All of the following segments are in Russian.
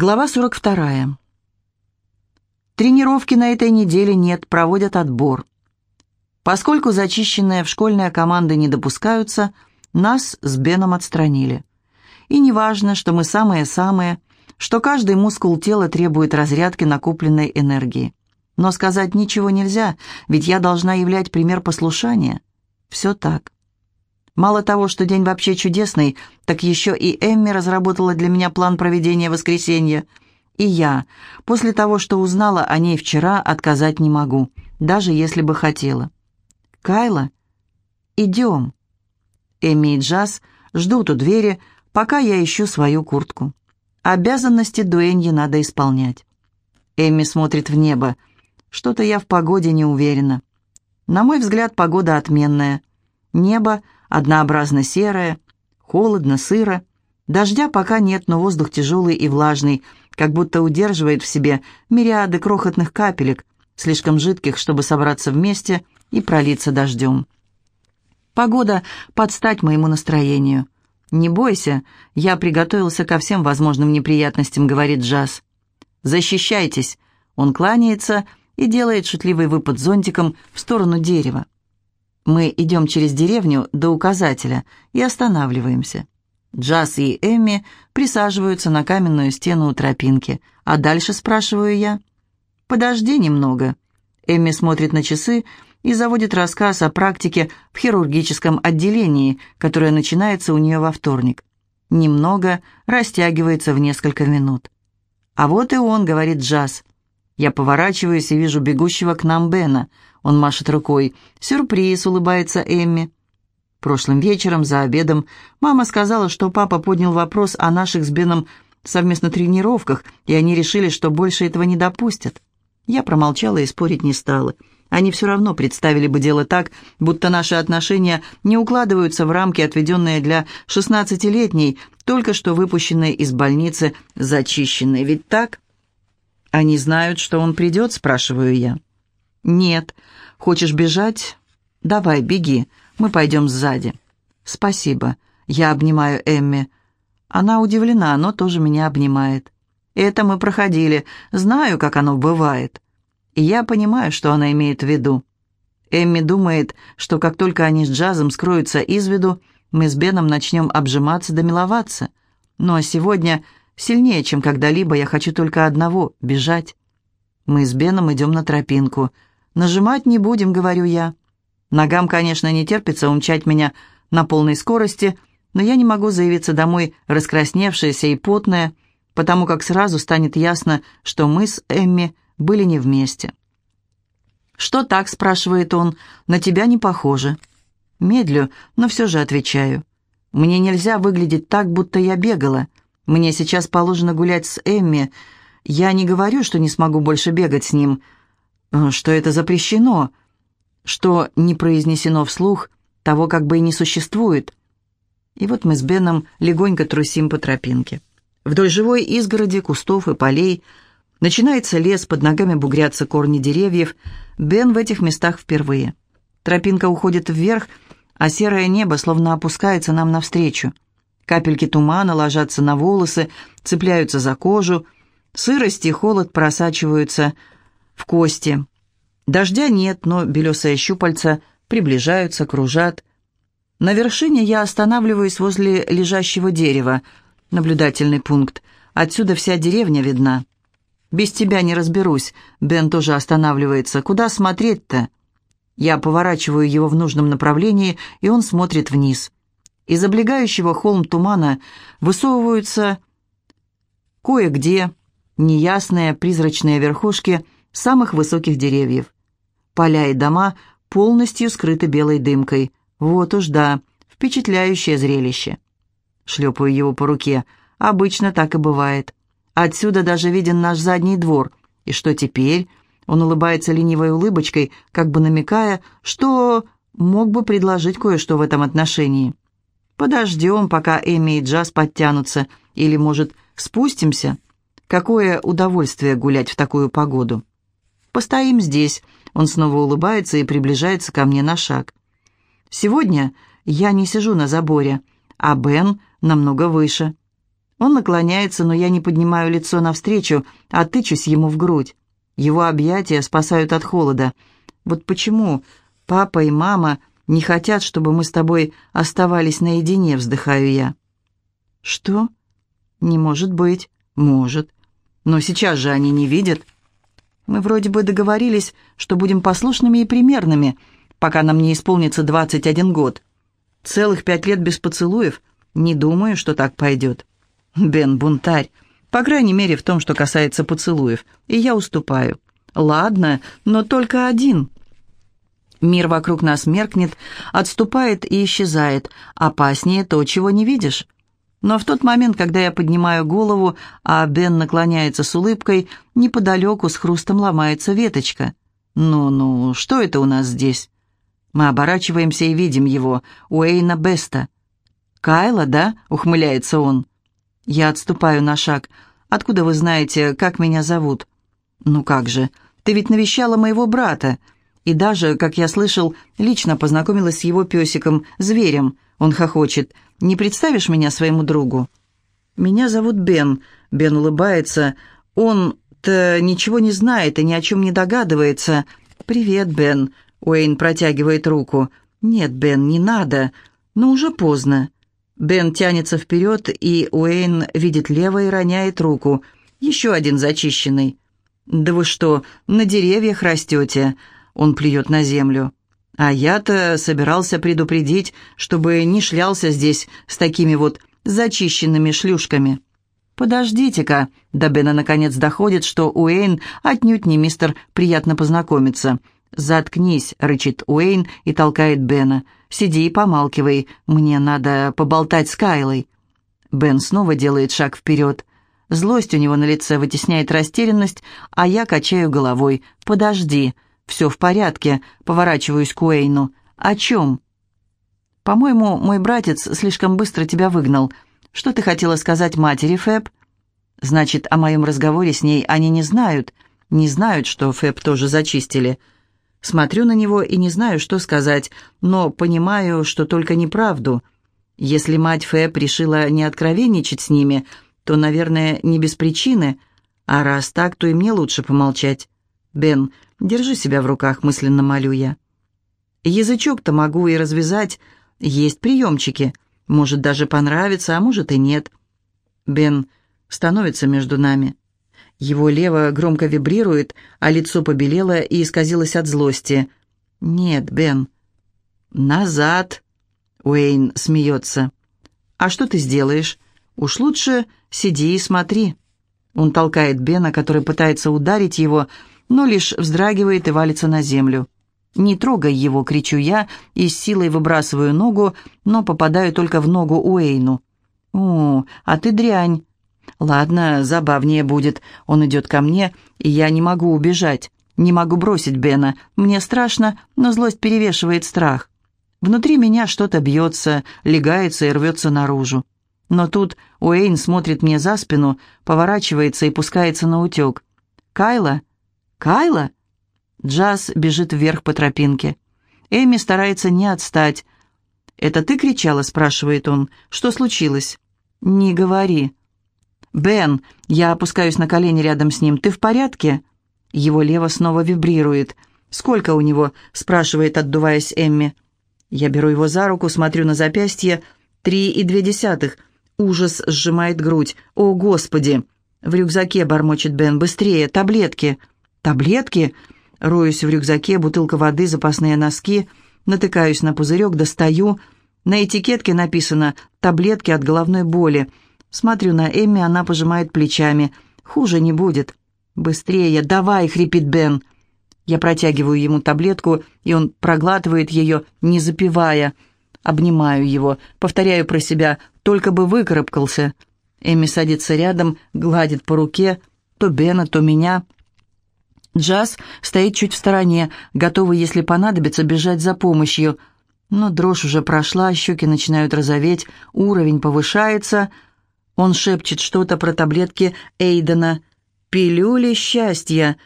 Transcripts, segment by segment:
Глава 42. Тренировки на этой неделе нет, проводят отбор. Поскольку зачищенные в школьные команды не допускаются, нас с Беном отстранили. И не важно, что мы самые-самые, что каждый мускул тела требует разрядки накопленной энергии. Но сказать ничего нельзя, ведь я должна являть пример послушания. Все так. Мало того, что день вообще чудесный, так еще и Эмми разработала для меня план проведения воскресенья. И я, после того, что узнала о ней вчера, отказать не могу, даже если бы хотела. «Кайла, идем». Эмми и Джаз ждут у двери, пока я ищу свою куртку. Обязанности Дуэньи надо исполнять. Эмми смотрит в небо. Что-то я в погоде не уверена. На мой взгляд, погода отменная. Небо — однообразно серое, холодно, сыро. Дождя пока нет, но воздух тяжелый и влажный, как будто удерживает в себе мириады крохотных капелек, слишком жидких, чтобы собраться вместе и пролиться дождем. Погода под стать моему настроению. «Не бойся, я приготовился ко всем возможным неприятностям», — говорит Джаз. «Защищайтесь!» Он кланяется и делает шутливый выпад зонтиком в сторону дерева. Мы идем через деревню до указателя и останавливаемся. Джаз и Эмми присаживаются на каменную стену у тропинки. А дальше спрашиваю я. «Подожди немного». Эмми смотрит на часы и заводит рассказ о практике в хирургическом отделении, которая начинается у нее во вторник. Немного растягивается в несколько минут. «А вот и он», — говорит Джаз. Я поворачиваюсь и вижу бегущего к нам Бена — он машет рукой. «Сюрприз!» — улыбается Эмми. Прошлым вечером за обедом мама сказала, что папа поднял вопрос о наших с Беном совместно тренировках, и они решили, что больше этого не допустят. Я промолчала и спорить не стала. Они все равно представили бы дело так, будто наши отношения не укладываются в рамки, отведенные для шестнадцатилетней, только что выпущенной из больницы, зачищенной. Ведь так? «Они знают, что он придет?» – спрашиваю я. «Нет. Хочешь бежать? Давай, беги. Мы пойдем сзади». «Спасибо». Я обнимаю Эмми. Она удивлена, но тоже меня обнимает. «Это мы проходили. Знаю, как оно бывает». И я понимаю, что она имеет в виду. Эмми думает, что как только они с Джазом скроются из виду, мы с Беном начнем обжиматься да миловаться. Но сегодня сильнее, чем когда-либо, я хочу только одного — бежать. Мы с Беном идем на тропинку — «Нажимать не будем», — говорю я. Ногам, конечно, не терпится умчать меня на полной скорости, но я не могу заявиться домой раскрасневшаяся и потная, потому как сразу станет ясно, что мы с Эмми были не вместе. «Что так?» — спрашивает он. «На тебя не похоже». Медлю, но все же отвечаю. «Мне нельзя выглядеть так, будто я бегала. Мне сейчас положено гулять с Эмми. Я не говорю, что не смогу больше бегать с ним, Э, что это запрещено, что не произнесено вслух, того как бы и не существует. И вот мы с Беном легонько трусим по тропинке. Вдоль живой изгороди, кустов и полей начинается лес, под ногами бугрятся корни деревьев. Бен в этих местах впервые. Тропинка уходит вверх, а серое небо словно опускается нам навстречу. Капельки тумана ложатся на волосы, цепляются за кожу. Сырость и холод просачиваются в кости. Дождя нет, но белесые щупальца приближаются, кружат. На вершине я останавливаюсь возле лежащего дерева. Наблюдательный пункт. Отсюда вся деревня видна. «Без тебя не разберусь». Бен тоже останавливается. «Куда смотреть-то?» Я поворачиваю его в нужном направлении, и он смотрит вниз. Из облегающего холм тумана высовываются кое-где неясные призрачные верхушки – самых высоких деревьев. Поля и дома полностью скрыты белой дымкой. Вот уж да, впечатляющее зрелище. Шлепаю его по руке. Обычно так и бывает. Отсюда даже виден наш задний двор. И что теперь? Он улыбается ленивой улыбочкой, как бы намекая, что мог бы предложить кое-что в этом отношении. Подождем, пока Эми и Джаз подтянутся, или, может, спустимся? Какое удовольствие гулять в такую погоду. Постоим здесь». Он снова улыбается и приближается ко мне на шаг. «Сегодня я не сижу на заборе, а Бен намного выше». Он наклоняется, но я не поднимаю лицо навстречу, а тычусь ему в грудь. Его объятия спасают от холода. Вот почему папа и мама не хотят, чтобы мы с тобой оставались наедине, вздыхаю я. Что? Не может быть. Может. Но сейчас же они не видят. Мы вроде бы договорились, что будем послушными и примерными, пока нам не исполнится 21 год. Целых пять лет без поцелуев. Не думаю, что так пойдет. Бен бунтарь. По крайней мере, в том, что касается поцелуев. И я уступаю. Ладно, но только один. Мир вокруг нас меркнет, отступает и исчезает. Опаснее то, чего не видишь. Но в тот момент, когда я поднимаю голову, а Бен наклоняется с улыбкой, неподалеку с хрустом ломается веточка. «Ну-ну, что это у нас здесь?» Мы оборачиваемся и видим его, Уэйна Беста. «Кайла, да?» — ухмыляется он. Я отступаю на шаг. «Откуда вы знаете, как меня зовут?» «Ну как же, ты ведь навещала моего брата. И даже, как я слышал, лично познакомилась с его песиком, зверем. Он хохочет. Не представишь меня своему другу?» «Меня зовут Бен». Бен улыбается. «Он-то ничего не знает и ни о чем не догадывается». «Привет, Бен». Уэйн протягивает руку. «Нет, Бен, не надо. Но уже поздно». Бен тянется вперед, и Уэйн видит лево и роняет руку. «Еще один зачищенный». «Да вы что, на деревьях растете?» Он плюет на землю. «А я-то собирался предупредить, чтобы не шлялся здесь с такими вот зачищенными шлюшками». «Подождите-ка», до Бена наконец доходит, что Уэйн отнюдь не мистер «приятно познакомиться». «Заткнись», — рычит Уэйн и толкает Бена. «Сиди и помалкивай, мне надо поболтать с Кайлой». Бен снова делает шаг вперед. Злость у него на лице вытесняет растерянность, а я качаю головой. «Подожди, все в порядке», — поворачиваюсь к Уэйну. «О чем?» «По-моему, мой братец слишком быстро тебя выгнал. Что ты хотела сказать матери, Фэб?» «Значит, о моем разговоре с ней они не знают. Не знают, что Фэб тоже зачистили». Смотрю на него и не знаю, что сказать, но понимаю, что только неправду. Если мать Фэб решила не откровенничать с ними, то, наверное, не без причины, а раз так, то и мне лучше помолчать. «Бен, держи себя в руках», — мысленно молю я. Язычок-то могу и развязать, есть приемчики. Может, даже понравится, а может и нет. Бен становится между нами. Его лево громко вибрирует, а лицо побелело и исказилось от злости. «Нет, Бен». «Назад!» Уэйн смеется. «А что ты сделаешь? Уж лучше сиди и смотри». Он толкает Бена, который пытается ударить его, но лишь вздрагивает и валится на землю. «Не трогай его!» — кричу я и с силой выбрасываю ногу, но попадаю только в ногу Уэйну. «О, а ты дрянь!» «Ладно, забавнее будет. Он идет ко мне, и я не могу убежать. Не могу бросить Бена. Мне страшно, но злость перевешивает страх. Внутри меня что-то бьется, легается и рвется наружу. Но тут Уэйн смотрит мне за спину, поворачивается и пускается на утек. «Кайла? Кайла?» Джаз бежит вверх по тропинке. Эми старается не отстать. «Это ты кричала?» — спрашивает он. «Что случилось?» «Не говори». «Бен!» Я опускаюсь на колени рядом с ним. «Ты в порядке?» Его лево снова вибрирует. «Сколько у него?» — спрашивает, отдуваясь Эмми. Я беру его за руку, смотрю на запястье. Три и две десятых. Ужас сжимает грудь. «О, Господи!» В рюкзаке бормочет Бен. «Быстрее! Таблетки!» «Таблетки?» Роюсь в рюкзаке, бутылка воды, запасные носки. Натыкаюсь на пузырек, достаю. На этикетке написано «Таблетки от головной боли». Смотрю на Эмми, она пожимает плечами. «Хуже не будет». «Быстрее, давай!» — хрипит Бен. Я протягиваю ему таблетку, и он проглатывает ее, не запивая. Обнимаю его, повторяю про себя, только бы выкарабкался. Эми садится рядом, гладит по руке, то Бена, то меня. Джаз стоит чуть в стороне, готовый, если понадобится, бежать за помощью. Но дрожь уже прошла, щеки начинают розоветь, уровень повышается — он шепчет что-то про таблетки Эйдена. «Пилюли счастья!»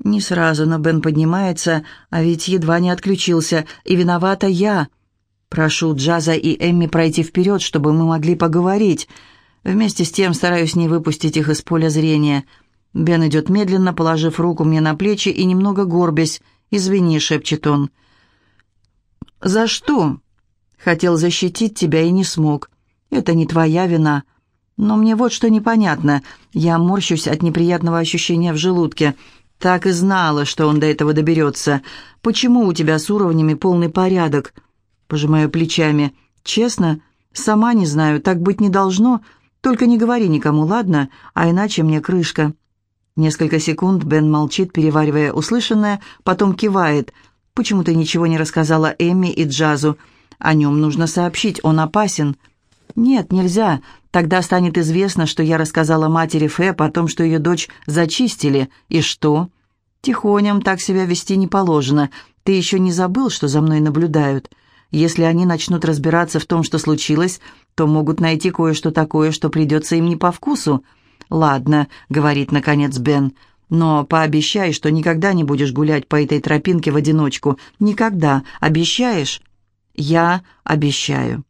Не сразу, но Бен поднимается, а ведь едва не отключился, и виновата я. Прошу Джаза и Эмми пройти вперед, чтобы мы могли поговорить. Вместе с тем стараюсь не выпустить их из поля зрения. Бен идет медленно, положив руку мне на плечи и немного горбясь. «Извини», — шепчет он. «За что?» «Хотел защитить тебя и не смог. Это не твоя вина. Но мне вот что непонятно. Я морщусь от неприятного ощущения в желудке. Так и знала, что он до этого доберется. Почему у тебя с уровнями полный порядок?» Пожимаю плечами. «Честно, сама не знаю, так быть не должно. Только не говори никому, ладно? А иначе мне крышка». Несколько секунд Бен молчит, переваривая услышанное, потом кивает. «Почему ты ничего не рассказала Эмми и Джазу? О нем нужно сообщить, он опасен». «Нет, нельзя. Тогда станет известно, что я рассказала матери Фэп о том, что ее дочь зачистили. И что?» «Тихоням так себя вести не положено. Ты еще не забыл, что за мной наблюдают? Если они начнут разбираться в том, что случилось, то могут найти кое-что такое, что придется им не по вкусу». «Ладно», — говорит наконец Бен, — «но пообещай, что никогда не будешь гулять по этой тропинке в одиночку. Никогда. Обещаешь?» «Я обещаю».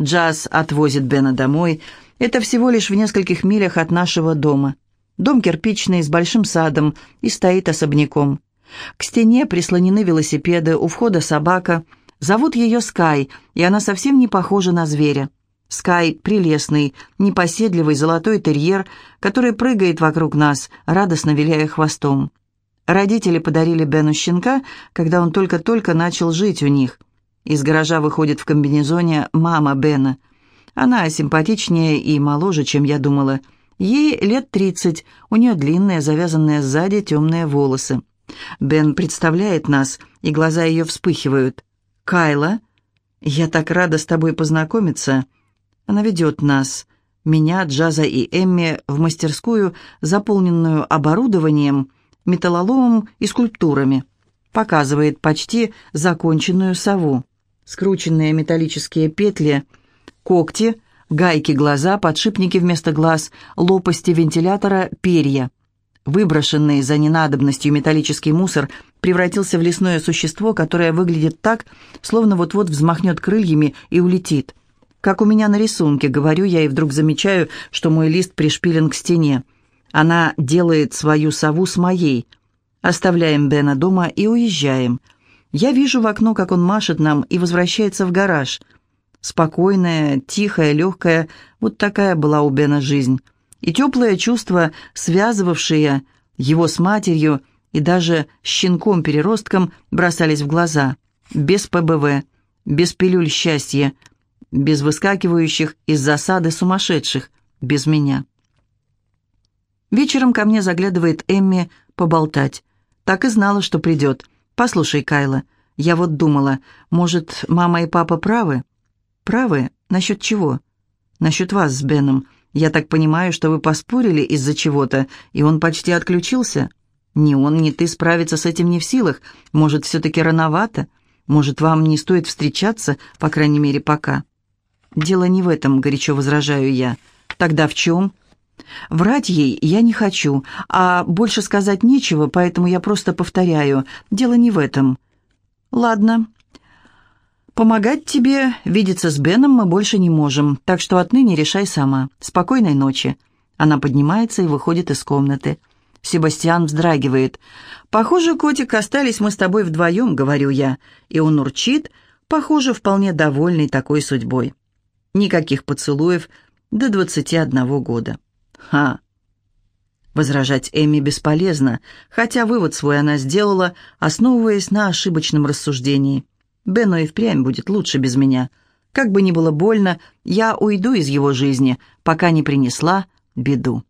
Джаз отвозит Бена домой. Это всего лишь в нескольких милях от нашего дома. Дом кирпичный, с большим садом, и стоит особняком. К стене прислонены велосипеды, у входа собака. Зовут ее Скай, и она совсем не похожа на зверя. Скай — прелестный, непоседливый золотой терьер, который прыгает вокруг нас, радостно виляя хвостом. Родители подарили Бену щенка, когда он только-только начал жить у них. Из гаража выходит в комбинезоне мама Бена. Она симпатичнее и моложе, чем я думала. Ей лет тридцать, у нее длинные, завязанные сзади темные волосы. Бен представляет нас, и глаза ее вспыхивают. «Кайла, я так рада с тобой познакомиться». Она ведет нас, меня, Джаза и Эмми, в мастерскую, заполненную оборудованием, металлоломом и скульптурами. Показывает почти законченную сову скрученные металлические петли, когти, гайки глаза, подшипники вместо глаз, лопасти вентилятора, перья. Выброшенный за ненадобностью металлический мусор превратился в лесное существо, которое выглядит так, словно вот-вот взмахнет крыльями и улетит. Как у меня на рисунке, говорю я, и вдруг замечаю, что мой лист пришпилен к стене. Она делает свою сову с моей. Оставляем Бена дома и уезжаем. Я вижу в окно, как он машет нам и возвращается в гараж. Спокойная, тихая, легкая, вот такая была у Бена жизнь. И теплое чувство, связывавшее его с матерью и даже щенком-переростком, бросались в глаза. Без ПБВ, без пилюль счастья, без выскакивающих из засады сумасшедших, без меня. Вечером ко мне заглядывает Эмми поболтать. Так и знала, что придет. «Послушай, Кайла, я вот думала, может, мама и папа правы?» «Правы? Насчет чего?» «Насчет вас с Беном. Я так понимаю, что вы поспорили из-за чего-то, и он почти отключился?» «Ни он, ни ты справиться с этим не в силах. Может, все-таки рановато? Может, вам не стоит встречаться, по крайней мере, пока?» «Дело не в этом», — горячо возражаю я. «Тогда в чем?» Врать ей я не хочу, а больше сказать нечего, поэтому я просто повторяю. Дело не в этом. Ладно. Помогать тебе, видеться с Беном мы больше не можем, так что отныне решай сама. Спокойной ночи. Она поднимается и выходит из комнаты. Себастьян вздрагивает. «Похоже, котик, остались мы с тобой вдвоем», — говорю я. И он урчит, похоже, вполне довольный такой судьбой. Никаких поцелуев до двадцати одного года. Ха! Возражать Эми бесполезно, хотя вывод свой она сделала, основываясь на ошибочном рассуждении. Бену и впрямь будет лучше без меня. Как бы ни было больно, я уйду из его жизни, пока не принесла беду.